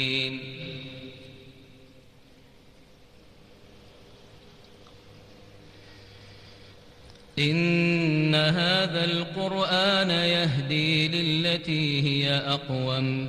آمين إن هذا القرآن يهدي للتي هي أقوم.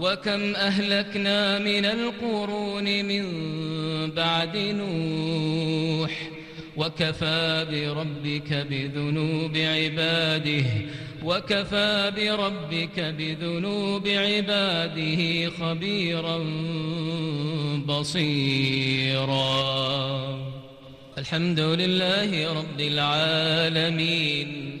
وكم أهلكنا من القرون من بعد نوح وكفى بربك بذنوب عباده وكفى بربك بذنوب عباده خبيرا بصيرا. الحمد لله رب العالمين.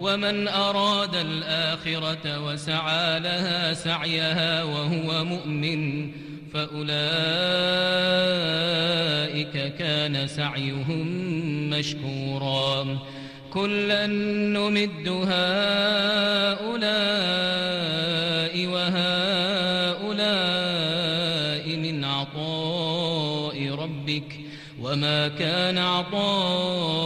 ومن أراد الآخرة وسعى لها سعيها وهو مؤمن فأولئك كان سعيهم مشكورا. كلا نمد هؤلاء وهؤلاء من عطاء ربك. وما كان عطاء